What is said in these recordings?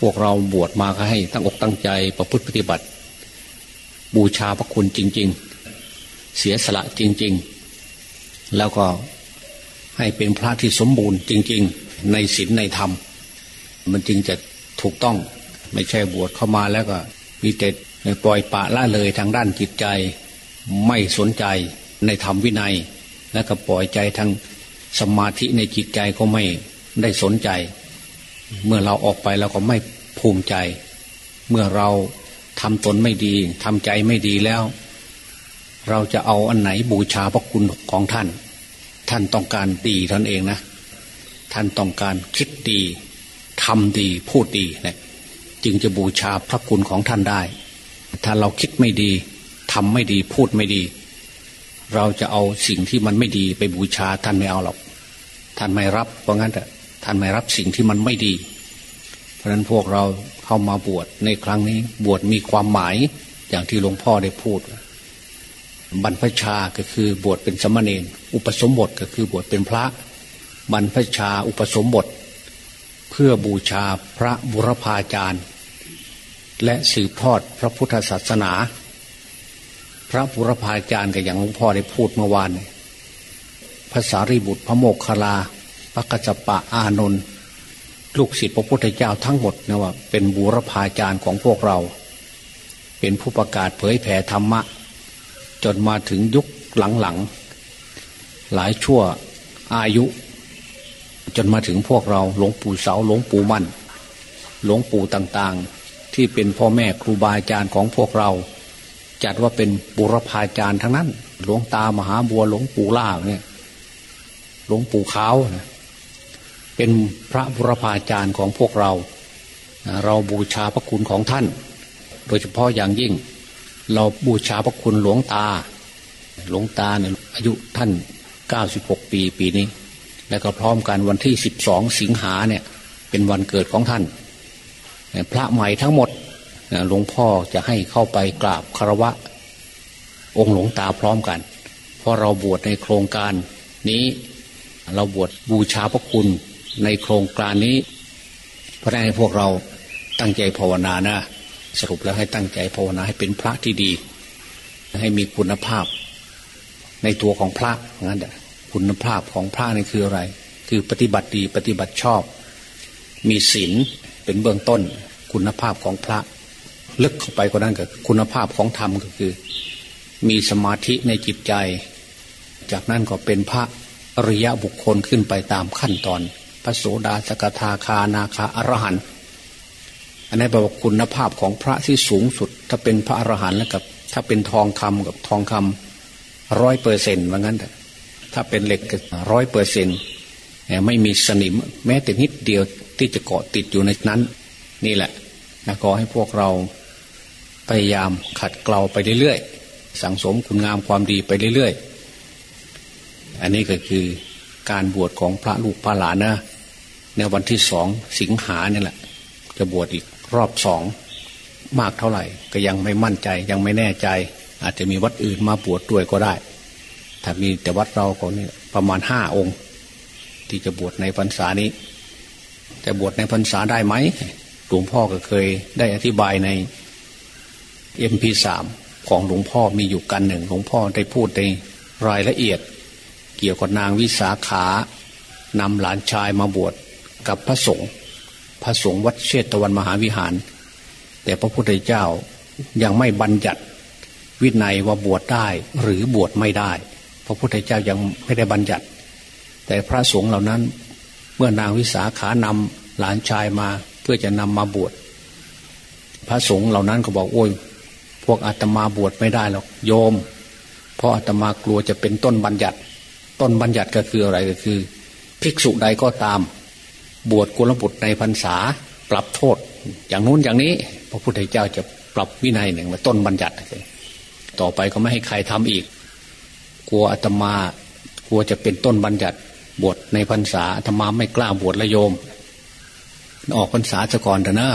พวกเราบวชมาก็ให้ตั้งอกตั้งใจประพฤติปฏิบัติ บูชาพระคุณจริง ๆ เสียสละจริง ๆ แล้วก็ให้เป็นพระที่สมบูรณ์จริง ๆ ในศีลในธรรม มันจึงจะถูกต้องไม่ใช่บวชเข้ามาแล้วก็มีแต่ปล่อยปะละเลยทางด้านจิตใจ ไม่สนใจในธรรมวินัย และก็ปล่อยใจทางสมาธิในจิตใจก็ไม่ได้สนใจ เมื่อเราออกไปเราก็ไม่ภูมิใจ เมื่อเราทำตนไม่ดีทำใจไม่ดีแล้ว เราจะเอาอันไหนบูชาพระคุณของท่าน ท่านต้องการดีท่านเองนะ ท่านต้องการคิดดีทำดีพูดดีนะจึงจะบูชาพระคุณของท่านได้ ถ้าเราคิดไม่ดีทำไม่ดีพูดไม่ดี เราจะเอาสิ่งที่มันไม่ดีไปบูชาท่านไม่เอาหรอก ท่านไม่รับเพราะงั้นแต่ ท่านไม่รับสิ่งที่มันไม่ดี เพราะฉะนั้นพวกเราเข้ามาบวชในครั้งนี้บวชมีความหมายอย่างที่หลวงพ่อได้พูด บรรพชาก็คือบวชเป็นสมณเณรอุปสมบทก็คือบวชเป็นพระ บรรพชาอุปสมบท เพื่อบูชาพระบุรพาจารย์ และสืบทอดพระพุทธศาสนา พระบุรพาจารย์ก็อย่างหลวงพ่อได้พูดเมื่อวานภาษาริบุตรพระโมกขลา พระกัจจปะอานนท์ลูกศิษย์พระพุทธเจ้าทั้งหมดนะว่าเป็นบูรพาจารย์ของพวกเรา เป็นผู้ประกาศเผยแผ่ธรรมะ จนมาถึงยุคหลังๆหลายชั่วอายุ จนมาถึงพวกเราหลวงปู่เสาหลวงปู่มั่น หลวงปู่ต่างๆ ที่เป็นพ่อแม่ครูบาอาจารย์ของพวกเรา จัดว่าเป็นบุรพาจารย์ทั้งนั้น หลวงตามหาบัวหลวงปู่ล่าเนี่ยหลวงปู่ขาวนะ เป็นพระบุรพาจารย์ของพวกเรา เราบูชาพระคุณของท่าน โดยเฉพาะอย่างยิ่ง เราบูชาพระคุณหลวงตา หลวงตาเนี่ยอายุท่าน 96 ปีปีนี้ แล้วก็พร้อมกันวันที่ 12 สิงหาเนี่ยเป็นวันเกิดของท่าน พระใหม่ทั้งหมดหลวงพ่อจะให้เข้าไปกราบคารวะ องค์หลวงตาพร้อมกัน เพราะเราบวชในโครงการนี้เราบวชบูชาพระคุณ ในโครงการนี้ เพราะนั้นให้พวกเราตั้งใจภาวนานะ สรุปแล้วให้ตั้งใจภาวนาให้เป็นพระที่ดี ให้มีคุณภาพ ในตัวของพระงั้นแหละคุณภาพของพระนี่คืออะไร คือปฏิบัติดีปฏิบัติชอบ มีศีลเป็นเบื้องต้น คุณภาพของพระ ลึกเข้าไปกว่านั้นก็คุณภาพของธรรมก็คือ มีสมาธิในจิตใจ จากนั้นก็เป็นพระอริยะบุคคลขึ้นไปตามขั้นตอน พระโสดาสกทาคานาคาอรหันต์อันนี้แปลว่าคุณภาพของพระที่สูงสุด ถ้าเป็นพระอรหันต์แล้วกับ ถ้าเป็นทองคำกับทองคำร้อยเปอร์เซ็นต์ว่างั้นถ้าเป็นเหล็กร้อยเปอร์เซ็นต์ไม่มีสนิม แม้แต่นิดเดียวที่จะเกาะติดอยู่ในนั้น นี่แหละนะขอให้พวกเราพยายามขัดเกลาไปเรื่อยๆสังสมคุณงามความดีไปเรื่อยๆ อันนี้ก็คือการบวชของพระลูกพระหลานนะ ในวันที่สองสิงหาเนี่ยแหละ จะบวชอีกรอบสองมากเท่าไหร่ ก็ยังไม่มั่นใจยังไม่แน่ใจ อาจจะมีวัดอื่นมาบวชดด้วยก็ได้ ถ้ามีแต่วัดเราก็นี่ประมาณห้าองค์ ที่จะบวชในพรรษานี้จะบวชในพรรษาได้ไหมหลวงพ่อก็เคยได้อธิบายในเอ็มพีสามของหลวงพ่อมีอยู่กันหนึ่งหลวงพ่อได้พูดในรายละเอียด เกี่ยวกับนางวิสาขานำหลานชายมาบวช กับพระสงฆ์พระสงฆ์วัดเชตวันมหาวิหาร แต่พระพุทธเจ้ายังไม่บัญญัติวินัยว่าบวชได้หรือบวชไม่ได้ พระพุทธเจ้ายังไม่ได้บัญญัติ แต่พระสงฆ์เหล่านั้นเมื่อนางวิสาขานำหลานชายมาเพื่อจะนำมาบวชพระสงฆ์เหล่านั้นก็บอกโอ้ยพวกอาตมาบวชไม่ได้หรอกโยม เพราะอาตมากลัวจะเป็นต้นบัญญัติ ต้นบัญญัติก็คืออะไรก็คือ ภิกษุใดก็ตาม บวชกุลบุตรในพรรษา ปรับโทษ อย่างนู้นอย่างนี้ พระพุทธเจ้าจะปรับวินัยหนึ่งว่าต้นบัญญัติต่อไปก็ไม่ให้ใครทำอีก กลัวอาตมากลัวจะเป็นต้นบัญญัติ บวชในพรรษาอาตมาไม่กล้าบวชละโยม ออกพรรษาจะก่อนเถอะนะ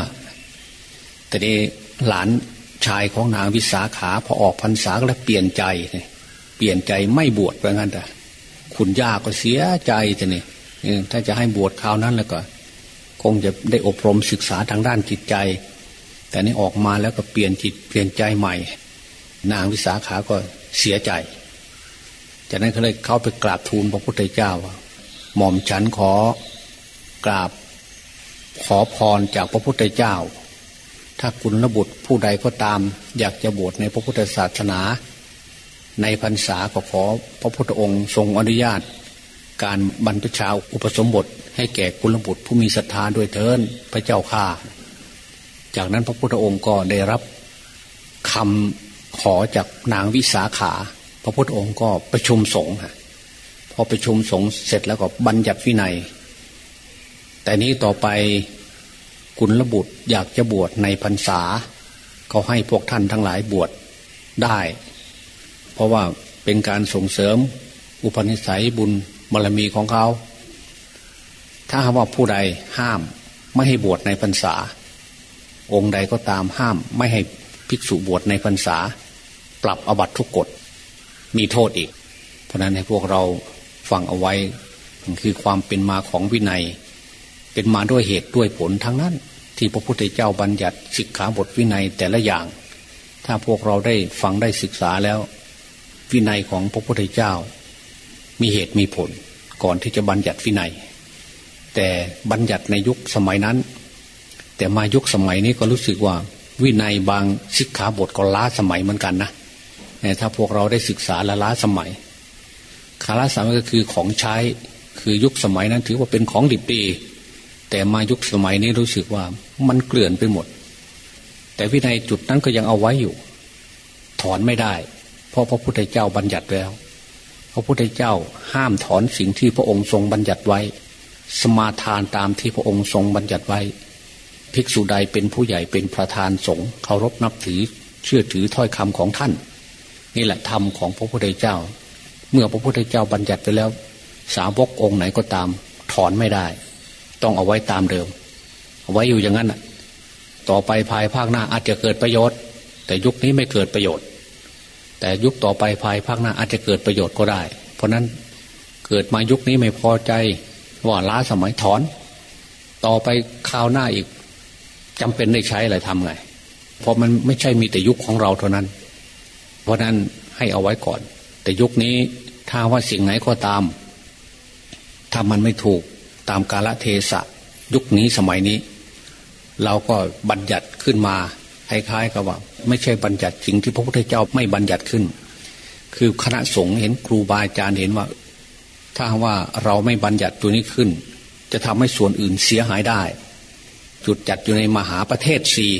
แต่นี้หลานชายของนางวิสาขาพอออกพรรษาก็แล้วเปลี่ยนใจเปลี่ยนใจไม่บวชเพราะงั้นแต่คุณย่าก็เสียใจจะนี่ ถ้าจะให้บวชคราวนั้นแล้วก็ คงจะได้อบรมศึกษาทางด้านจิตใจ แต่นี่ออกมาแล้วก็เปลี่ยนจิตเปลี่ยนใจใหม่ นางวิสาขาก็เสียใจ จากนั้นเขาเลยเข้าไปกราบทูลพระพุทธเจ้าว่าหม่อมฉันขอกราบขอพรจากพระพุทธเจ้า ถ้าคุณระบุตรผู้ใดก็ตาม อยากจะบวชในพระพุทธศาสนา ในพรรษาก็ขอพระพุทธองค์ทรงอนุญาต การบรรพชาอุปสมบท ให้แก่กุลบุตรผู้มีศรัทธาด้วยเทินพระเจ้าข้าจากนั้นพระพุทธองค์ก็ได้รับคำขอจากนางวิสาขา พระพุทธองค์ก็ประชุมสงฆ์พอประชุมสงฆ์เสร็จแล้วก็บัญญัติวินัย แต่นี้ต่อไปกุลบุตรอยากจะบวชในพรรษา เขาให้พวกท่านทั้งหลายบวชได้ เพราะว่าเป็นการส่งเสริมอุปนิสัยบุญ บารมีของเขา ถ้าว่าผู้ใดห้ามไม่ให้บวชในพรรษา องค์ใดก็ตามห้ามไม่ให้ภิกษุบวชในพรรษา ปรับอบัตทุกกฎมีโทษอีก เพราะนั้นให้พวกเราฟังเอาไว้คือความเป็นมาของวินัย เป็นมาด้วยเหตุด้วยผลทั้งนั้น ที่พระพุทธเจ้าบัญญัติสิกขาบทวินัยแต่ละอย่าง ถ้าพวกเราได้ฟังได้ศึกษาแล้ว วินัยของพระพุทธเจ้า มีเหตุมีผล ก่อนที่จะบัญญัติวินัย แต่บัญญัติในยุคสมัยนั้น แต่มายุคสมัยนี้ก็รู้สึกว่าวินัยบางสิกขาบทก็ล้าสมัยเหมือนกันนะถ้าพวกเราได้ศึกษาละล้าสมัยคาราสามัยก็คือของใช้คือยุคสมัยนั้นถือว่าเป็นของดิบดี แต่มายุคสมัยนี้รู้สึกว่ามันเกลื่อนไปหมด แต่วินัยจุดนั้นก็ยังเอาไว้อยู่ ถอนไม่ได้ เพราะพระพุทธเจ้าบัญญัติแล้ว พระพุทธเจ้าห้ามถอนสิ่งที่พระองค์ทรงบัญญัติไว้ สมาทานตามที่พระองค์ทรงบัญญัติไว้ ภิกษุใดเป็นผู้ใหญ่เป็นประธานสงฆ์เคารพนับถือเชื่อถือถ้อยคำของท่าน นี่แหละธรรมของพระพุทธเจ้า เมื่อพระพุทธเจ้าบัญญัติไปแล้ว สาวกองค์ไหนก็ตาม ถอนไม่ได้ ต้องเอาไว้ตามเดิมเอาไว้อยู่อย่างนั้นต่อไปภายภาคหน้าอาจจะเกิดประโยชน์ แต่ยุคนี้ไม่เกิดประโยชน์ แต่ยุคต่อไปภายภาคหน้าอาจจะเกิดประโยชน์ก็ได้ เพราะนั้นเกิดมายุคนี้ไม่พอใจว่าล้าสมัยถอน ต่อไปคราวหน้าอีกจำเป็นได้ใช้อะไรทำไง เพราะมันไม่ใช่มีแต่ยุคของเราเท่านั้น เพราะนั้นให้เอาไว้ก่อน แต่ยุคนี้ถ้าว่าสิ่งไหนก็ตามถ้ามันไม่ถูกตามกาลเทศะยุคนี้สมัยนี้ เราก็บัญญัติขึ้นมา คล้ายๆกับว่า ไม่ใช่บัญญัติจริงที่พระพุทธเจ้าไม่บัญญัติขึ้น คือคณะสงฆ์เห็นครูบาอาจารย์เห็นว่า ถ้าว่าเราไม่บัญญัติตัวนี้ขึ้น จะทำให้ส่วนอื่นเสียหายได้ จุดจัดอยู่ในมหาประเทศสี่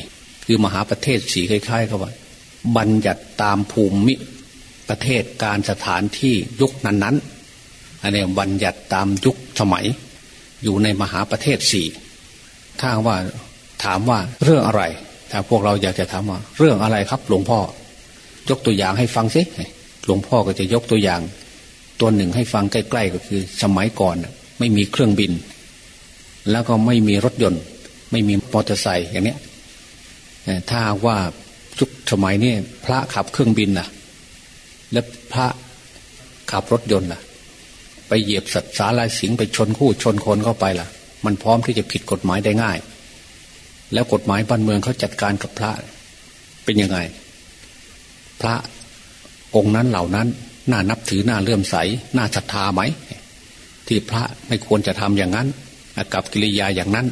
คือมหาประเทศสีคล้ายๆกับว่า บัญญัติตามภูมิประเทศการสถานที่ยุคนั้นๆอันนี้บัญญัติตามยุคสมัย อยู่ในมหาประเทศสี่ถ้าว่าถามว่าเรื่องอะไร พวกเราอยากจะถามว่าเรื่องอะไรครับ หลวงพ่อ ยกตัวอย่างให้ฟังสิหลวงพ่อก็จะยกตัวอย่าง ตัวหนึ่งให้ฟังใกล้ ๆ ก็คือ สมัยก่อนไม่มีเครื่องบิน แล้วก็ไม่มีรถยนต์ ไม่มีมอเตอร์ไซค์อย่างเนี้ยถ้าว่ายุคสมัยนี้พระขับเครื่องบินน่ะแล้วพระขับรถยนต์ล่ะ ไปเหยียบสัตว์สาลายสิงไปชนคู่ชนคนเข้าไปล่ะ มันพร้อมที่จะผิดกฎหมายได้ง่าย แล้วกฎหมายบ้านเมืองเขาจัดการกับพระเป็นยังไง พระองค์นั้นเหล่านั้นน่านับถือน่าเลื่อมใสน่าศรัทธาไหม ที่พระไม่ควรจะทำอย่างนั้นกับกิริยาอย่างนั้น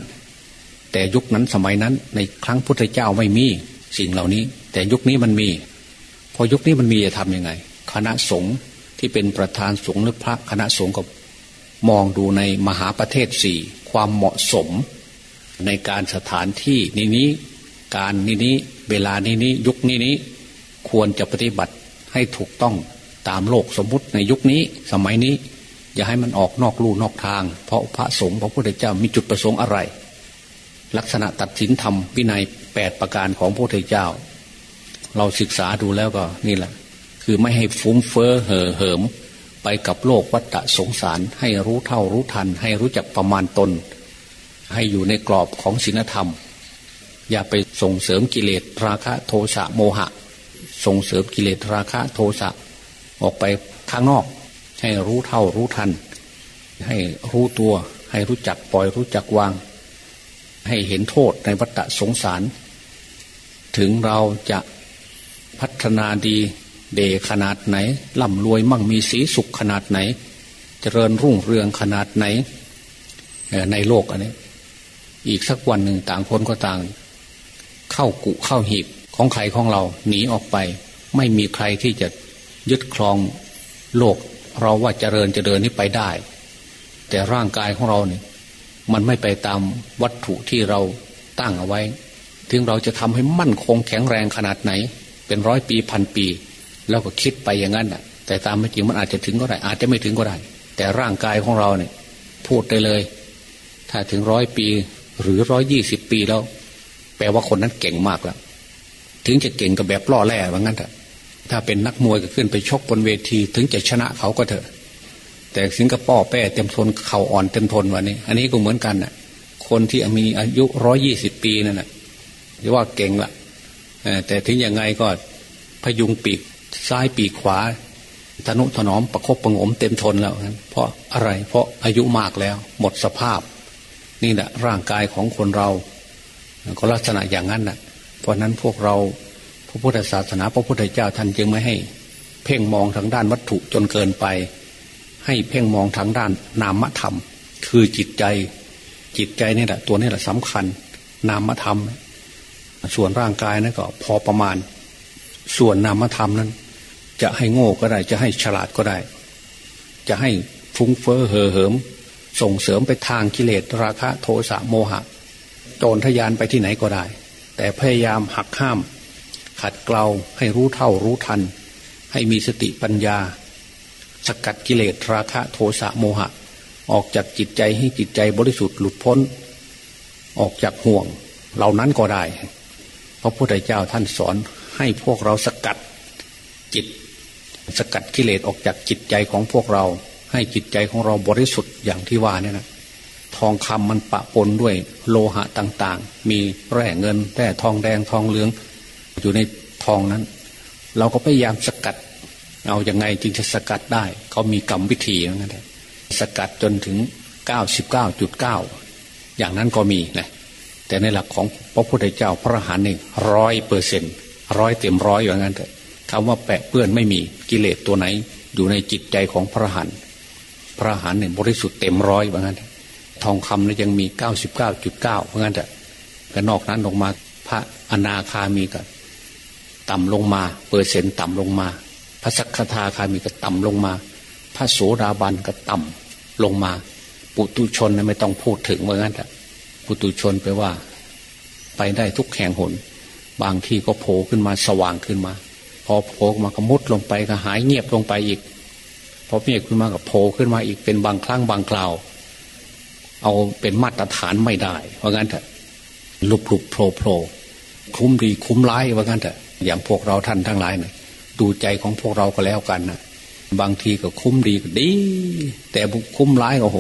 แต่ยุคนั้นสมัยนั้น ในครั้งพุทธเจ้าไม่มีสิ่งเหล่านี้ แต่ยุคนี้มันมี พอยุคนี้มันมีจะทำยังไง คณะสงฆ์ที่เป็นประธานสงฆ์หรือพระคณะสงฆ์ก็มองดูในมหาประเทศสี่ความเหมาะสม ในการสถานที่นี้นี้การนี้นี้เวลานี้นี้ยุคนี้นี้ควรจะปฏิบัติให้ถูกต้องตามโลกสมมุติในยุคนี้สมัยนี้ อย่าให้มันออกนอกลู่นอกทาง เพราะพระสงฆ์พระพุทธเจ้ามีจุดประสงค์อะไร ลักษณะตัดสินธรรมวินัยแปดประการของพระพุทธเจ้า เราศึกษาดูแล้วก็นี่แหละ คือไม่ให้ฟุ้งเฟ้อเห่อเหิม ไปกับโลกวัฏสงสารให้รู้เท่ารู้ทัน ให้รู้จักประมาณตน ให้อยู่ในกรอบของศีลธรรม อย่าไปส่งเสริมกิเลสราคะโทสะโมหะ ส่งเสริมกิเลสราคะโทสะออกไปข้างนอก ให้รู้เท่ารู้ทัน ให้รู้ตัวให้รู้จักปล่อยรู้จักวาง ให้เห็นโทษในวัฏสงสาร ถึงเราจะพัฒนาดีเดขนาดไหนร่ำรวยมั่งมีสีสุขขนาดไหน เจริญรุ่งเรืองขนาดไหนในโลกอันนี้ อีกสักวันหนึ่งต่างคนก็ต่าง เข้ากุเข้าหีบของใครของเราหนีออกไป ไม่มีใครที่จะยึดครองโลก เราว่าเจริญเจริญนี้ไปได้ แต่ร่างกายของเราเนี่ยมันไม่ไปตามวัตถุที่เราตั้งเอาไว้ ถึงเราจะทำให้มั่นคงแข็งแรงขนาดไหน เป็นร้อยปีพันปีเราก็คิดไปอย่างนั้นแหะแต่ตามไม่จริงมันอาจจะถึงก็ได้ อาจจะไม่ถึงก็ได้ แต่ร่างกายของเราเนี่ย พูดได้เลย ถ้าถึงร้อยปี หรือร้อยยี่สิบปีแล้ว แปลว่าคนนั้นเก่งมากแล้ว ถึงจะเก่งกับแบบล่อแร่ว่างั้นเถอะถ้าเป็นนักมวยก็ขึ้นไปชกบนเวที ถึงจะชนะเขาก็เถอะ แต่สิงคโปร์แป้เต็มทนเข่าอ่อนเต็มทนวันนี้ อันนี้ก็เหมือนกันน่ะ คนที่มีอายุร้อยี่สิบปีนั่นแหะจะว่าเก่งละแต่ถึงยังไงก็พยุงปีกซ้ายปีกขวาทนุถนอมประคบประงมเต็มทนแล้วเพราะอะไรเพราะอายุมากแล้ว หมดสภาพ นี่แหละร่างกายของคนเรา ก็ลักษณะอย่างนั้นน่ะเพราะนั้นพวกเราพระพุทธศาสนา พระพุทธเจ้าท่านจึงไม่ให้ เพ่งมองทางด้านวัตถุจนเกินไป ให้เพ่งมองทางด้านนามธรรม คือจิตใจจิตใจนี่แหละตัวนี้แหละสำคัญ นามธรรม ส่วนร่างกายนั่นก็พอประมาณ ส่วนนามธรรมนั้น จะให้โง่ก็ได้ จะให้ฉลาดก็ได้ จะให้ฟุ้งเฟ้อเห่อเหิม ส่งเสริมไปทางกิเลสราคะโทสะโมหะโจรทยานไปที่ไหนก็ได้ แต่พยายามหักห้าม ขัดเกลาให้รู้เท่ารู้ทัน ให้มีสติปัญญา สกัดกิเลสราคะโทสะโมหะ ออกจากจิตใจให้จิตใจบริสุทธิ์หลุดพ้น ออกจากห่วง เหล่านั้นก็ได้พระพุทธเจ้าท่านสอนให้พวกเราสกัดจิต สกัดกิเลสออกจากจิตใจของพวกเรา ให้จิตใจของเราบริสุทธิ์อย่างที่ว่าเนี่ยนะทองคำมันปะปนด้วยโลหะต่างๆ มีแร่เงินแร่ทองแดงทองเหลือง อยู่ในทองนั้น เราก็พยายามสกัด เอาอยัางไงจึงจะสกัดได้ เขามีกรรมวิธีอย่างนั้นสกัดจนถึงเก้าสิบเก้าจุดเก้าอย่างนั้นก็มีนะแต่ในหลักของพระพุทธเจ้าพระหันหนึ่งร้อยเปอร์เซ็นต์ร้อยเต็มร้อยอย่างนั้นเถอะคำว่าแปะเปื้อนไม่มีกิเลสตัวไหน อยู่ในจิตใจของพระหันพ ระหันเนี่ยบริสุทธิ์เต็มร้อยอย่างนั้นทองคำเนี่ยยังมีเก้าสิบเก้าจุดเก้าอย่างั้นเถอะก็นอกนั้นลงมาพระอนาคามีก็ต่ำลงมา เปอร์เซ็นต์ต่ำลงมา พระสักคาคามีก็ต่ำลงมา พระโสดาบันก็ต่ำลงมา ปุตุชนไม่ต้องพูดถึงเหมือนกันแต่ปุตุชนไปว่า ไปได้ทุกแห่งหน บางที่ก็โผล่ขึ้นมาสว่างขึ้นมา พอโผล่มาก็มุดลงไปก็หายเงียบลงไปอีก อเงียขึ้นมาก็โผล่ขึ้นมาอีกเป็นบางครั้งบางคราว เอาเป็นมาตรฐานไม่ได้ เพราะงั้นเถอะลุบลุบโผล่โผล่คุ้มดีคุ้มร้ายว่าะงั้นเถอะอย่างพวกเราท่านทั้งหลายนะดูใจของพวกเราก็แล้วกันนะบางทีก็คุ้มดีก็ดี แต่คุ้มร้ายก็โห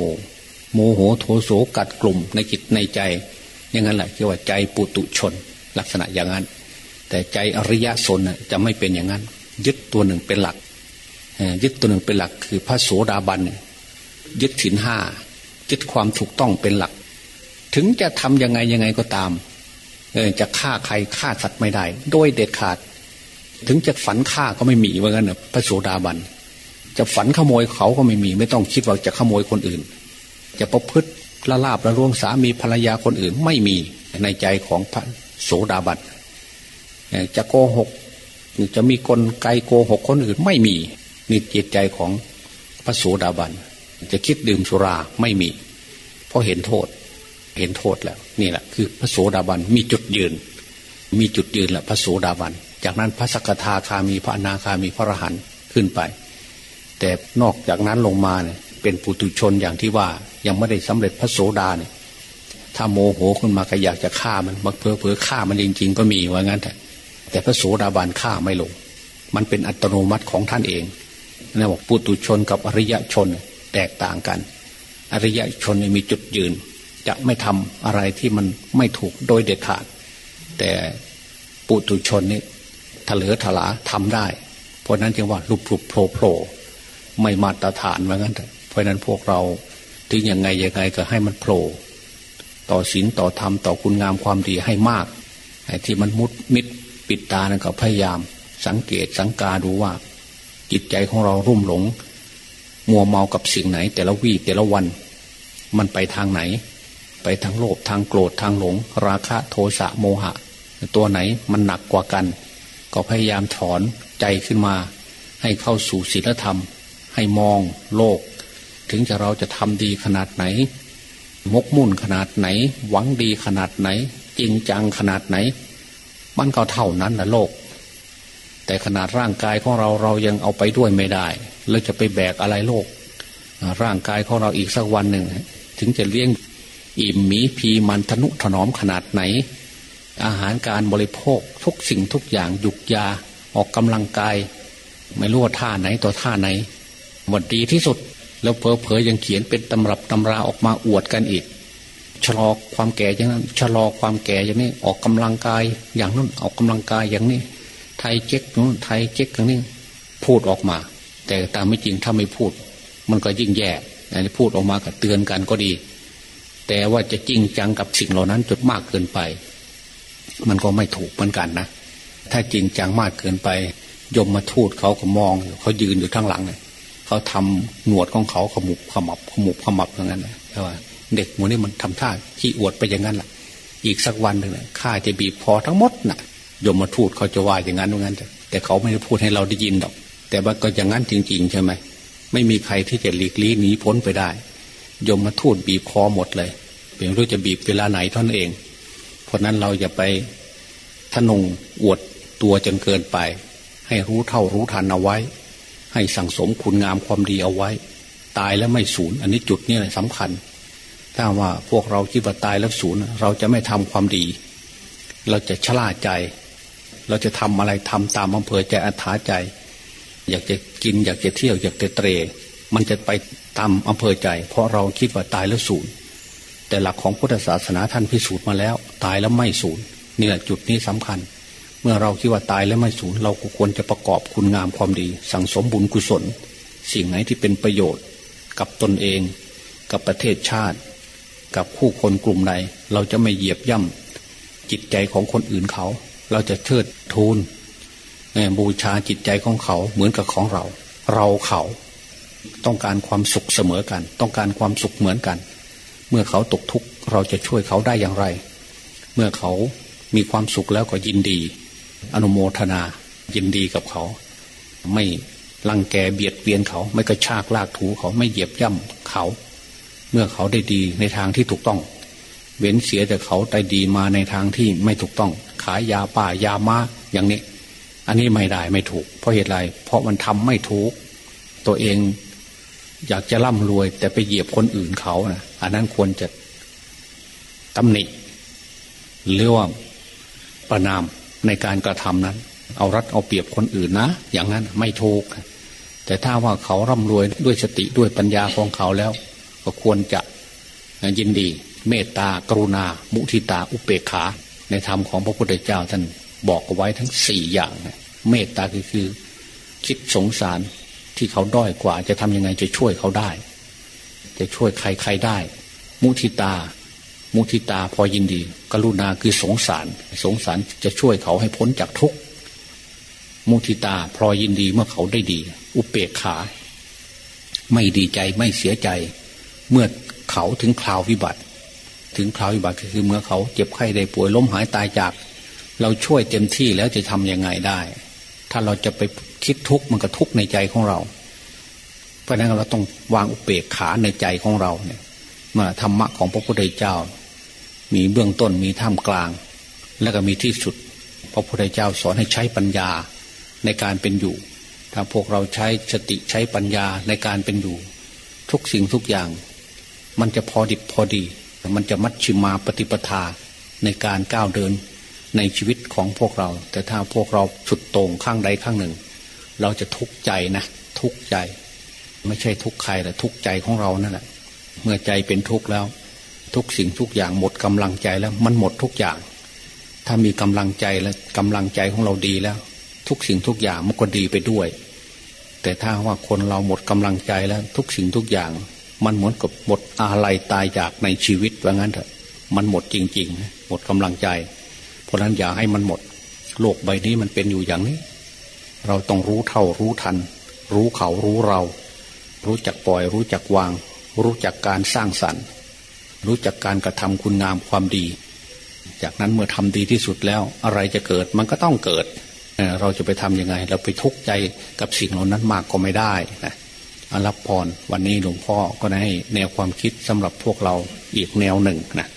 โมโหโทโสกัดกลุ่มในจิตในใจ อย่างนั้นแหละเรียกว่าใจปุตุชน ลักษณะอย่างนั้น แต่ใจอริยะชนจะไม่เป็นอย่างนั้น ยึดตัวหนึ่งเป็นหลัก ยึดตัวหนึ่งเป็นหลักคือพระโสดาบันยึดถินห้ายึดความถูกต้องเป็นหลัก ถึงจะทำยังไงยังไงก็ตามจะฆ่าใครฆ่าสัตว์ไม่ได้ โดยเด็ดขาด ถึงจะฝันฆ่าก็ไม่มีว่างั้นพระโสดาบันจะฝันขโมยเขาก็ไม่มี ไม่ต้องคิดว่าจะขโมยคนอื่น จะประพฤติละลาบละล่วงสามีภรรยาคนอื่นไม่มีในใจของพระโสดาบันจะโกหกจะมีกลไกโกหกคนอื่นไม่มี นี่จิตใจของพระโสดาบัน จะคิดดื่มสุราไม่มี เพราะเห็นโทษ เห็นโทษแล้ว นี่แหละคือพระโสดาบันมีจุดยืน มีจุดยืนแหละพระโสดาบัน จากนั้นพระสกทาคามีพระอนาคามีพระอรหันต์ขึ้นไป แต่นอกจากนั้นลงมาเนี่ยเป็นปุตุชนอย่างที่ว่ายังไม่ได้สำเร็จพระโสดาเนี่ยถ้าโมโหขึ้นมาก็อยากจะฆ่ามันบางเพอเพอฆ่ามันจริง ๆ ก็มีว่างั้นแต่แต่พระโสดาบันฆ่าไม่ลง มันเป็นอัตโนมัติของท่านเอง นะบอกปุตุชนกับอริยชนแตกต่างกัน อริยชนมีจุดยืน จะไม่ทำอะไรที่มันไม่ถูกโดยเด็ดขาด แต่ปุตุชนนี่ทะเลอถลาทำได้ เพราะนั้นจึงว่าลุบลุบโผล่โผล่ไม่มาตรฐานว่างั้นเพราะนั้นพวกเราถึงยังไงยังไงก็ให้มันโผล่ต่อศีลต่อธรรมต่อคุณงามความดีให้มากไอ้ที่มันมุดมิดปิดตานั่นก็พยายาม สังเกตสังกาดูว่า จิตใจของเรารุ่มหลง มัวเมากับสิ่งไหน แต่ละวี่แต่ละวัน มันไปทางไหน ไปทางโลภทางโกรธทางหลง ราคะโทสะโมหะ ตัวไหนมันหนักกว่ากัน ก็พยายามถอนใจขึ้นมา ให้เข้าสู่ศีลธรรม ให้มองโลก ถึงจะเราจะทำดีขนาดไหน มกมุ่นขนาดไหน หวังดีขนาดไหน จริงจังขนาดไหน มันก็เท่านั้นนะโลก แต่ขนาดร่างกายของเราเรายังเอาไปด้วยไม่ได้เราจะไปแบกอะไรโลก ร่างกายของเราอีกสักวันหนึ่ง ถึงจะเลี้ยงอิ่มมีพีมันทนุถนอมขนาดไหน อาหารการบริโภคทุกสิ่งทุกอย่างยุกยาออกกำลังกาย ไม่รู้ว่าท่าไหนต่อท่าไหนหมดดีที่สุด แล้วเพอเพอยังเขียนเป็นตำรับตำราออกมาอวดกันอีกชะลอความแก่อย่างนั้นชะลอความแก่อย่างนี้ออกกำลังกายอย่างนั้นออกกำลังกายอย่างนี้ ไทยเจ๊กนู้นไทยเจ๊กอย่างนี้พูดออกมา แต่ตามไม่จริงถ้าไม่พูด มันก็ยิ่งแย่อันนี้พูดออกมาก็เตือนกันก็ดี แต่ว่าจะจริงจังกับสิ่งเหล่านั้นจนมากเกินไป มันก็ไม่ถูกเหมือนกันนะถ้าจริงจังมากเกินไป ยมมาทูดเขาก็มองเขายืนอยู่ข้างหลังเนี่ยเขาทำหนวดของเขาขมุบขมับขมุบขมับอย่างนั้นนะใช่ไหมเด็กหมูนี่มันทำท่าขี้อวดไปอย่างนั้นแหละอีกสักวันหนึ่งนะข้าจะบีบคอทั้งหมดนะ่ะ ยมมาทูดเขาจะว่าอย่างนั้นอย่างั้น แต่เขาไม่ได้พูดให้เราได้ยินหรอก แต่ว่าก็อย่างนั้นจริง ๆ ใช่ไหมไม่มีใครที่จะหลีกลี่หนีพ้นไปได้ ยมมาทูดบีบคอหมดเลยเพียงรู้จะบีบเวลาไหนท่านเอง เพราะนั้นเราอย่าไปทนงอวดตัวจนเกินไป ให้รู้เท่ารู้ทันเอาไว้ ให้สั่งสมคุณงามความดีเอาไว้ ตายแล้วไม่สูญอันนี้จุดนี้แหละสำคัญ ถ้าว่าพวกเราคิดว่าตายแล้วสูญเราจะไม่ทำความดี เราจะชล่าใจ เราจะทำอะไรทำตามอำเภอใจอัธยาใจ อยากจะกินอยากจะเที่ยวอยากจะเตร มันจะไปตามอำเภอใจ เพราะเราคิดว่าตายแล้วสูญแต่หลักของพุทธศาสนาท่านพิสูจน์มาแล้ว ตายแล้วไม่สูญนี่แหละจุดนี้สำคัญ เมื่อเราคิดว่าตายแล้วไม่สูญเราควรจะประกอบคุณงามความดี สั่งสมบุญกุศล สิ่งไหนที่เป็นประโยชน์ กับตนเอง กับประเทศชาติ กับคู่คนกลุ่มใดเราจะไม่เหยียบย่ำจิตใจของคนอื่นเขา เราจะเชิดทูลบูชาจิตใจของเขาเหมือนกับของเรา เราเขาต้องการความสุขเสมอกัน ต้องการความสุขเหมือนกัน เมื่อเขาตกทุกข์เราจะช่วยเขาได้อย่างไร เมื่อเขามีความสุขแล้วก็ยินดี อนุโมทนา ยินดีกับเขา ไม่ลังแกเบียดเบียนเขา ไม่กระชากลากถูเขาไม่เหยียบย่ำเขา เมื่อเขาได้ดีในทางที่ถูกต้อง เว้นเสียแต่เขาได้ดีมาในทางที่ไม่ถูกต้อง ขายยาป่ายามาอย่างนี้ อันนี้ไม่ได้ไม่ถูก เพราะเหตุไรเพราะมันทำไม่ถูก ตัวเองอยากจะร่ำรวย แต่ไปเหยียบคนอื่นเขานะอันนั้นควรจะตำหนิหรือว่าประนามในการกระทำนั้น เอารัดเอาเปรียบคนอื่นนะ อย่างนั้นไม่ถูก แต่ถ้าว่าเขาร่ำรวยด้วยสติด้วยปัญญาของเขาแล้ว ก็ควรจะยินดี เมตตากรุณา มุทิตาอุเปกขา ในธรรมของพระพุทธเจ้าท่านบอกเอาไว้ทั้งสี่อย่างเมตตาคือคือคิดสงสารที่เขาด้อยกว่า จะทำยังไงจะช่วยเขาได้ จะช่วยใครใครได้ มุทิตา มุทิตาพอยินดี กรุณาคือสงสาร สงสารจะช่วยเขาให้พ้นจากทุกข์มุทิตาพอยินดีเมื่อเขาได้ดี อุเปกขา ไม่ดีใจไม่เสียใจ เมื่อเขาถึงคราววิบัติ ถึงคราววิบัติคือเมื่อเขาเจ็บไข้ได้ป่วยล้มหายตายจาก เราช่วยเต็มที่แล้วจะทำยังไงได้ ถ้าเราจะไปคิดทุกข์มันก็ทุกข์ในใจของเรา เพราะนั้นเราต้องวางอุเปกขาในใจของเราเนี่ยมาธรรมะของพระพุทธเจ้า มีเบื้องต้นมีท่ามกลาง และก็มีที่สุด พระพุทธเจ้าสอนให้ใช้ปัญญาในการเป็นอยู่ ถ้าพวกเราใช้สติใช้ปัญญาในการเป็นอยู่ ทุกสิ่งทุกอย่าง มันจะพอดิบพอดี มันจะมัดชิมาปฏิปทาในการก้าวเดินในชีวิตของพวกเรา แต่ถ้าพวกเราสุดโต่งข้างใดข้างหนึ่ง เราจะทุกข์ใจนะทุกข์ใจ ไม่ใช่ทุกข์ใครแต่ทุกข์ใจของเรานั่นแหละเมื่อใจเป็นทุกข์แล้ว ทุกสิ่งทุกอย่างหมดกำลังใจแล้ว มันหมดทุกอย่าง ถ้ามีกำลังใจแล้วกำลังใจของเราดีแล้ว ทุกสิ่งทุกอย่างมันก็ดีไปด้วย แต่ถ้าว่าคนเราหมดกำลังใจแล้ว ทุกสิ่งทุกอย่าง มันเหมือนกับหมดอะไรตายจากในชีวิตว่างั้นเถอะมันหมดจริงๆ หมดกำลังใจ เพราะนั้นอย่าให้มันหมด โลกใบนี้มันเป็นอยู่อย่างนี้ เราต้องรู้เท่ารู้ทัน รู้เขารู้เรา รู้จักปล่อย รู้จักวาง รู้จักการสร้างสรรค์ รู้จักการกระทำคุณงามความดี จากนั้นเมื่อทำดีที่สุดแล้ว อะไรจะเกิดมันก็ต้องเกิดเเราจะไปทํำยังไง เราไปทุกข์ใจกับสิ่งเหล่านั้นมากก็ไม่ได้นะ รับพรวันนี้หลวงพ่อก็ได้ให้แนวความคิดสำหรับพวกเราอีกแนวหนึ่งนะ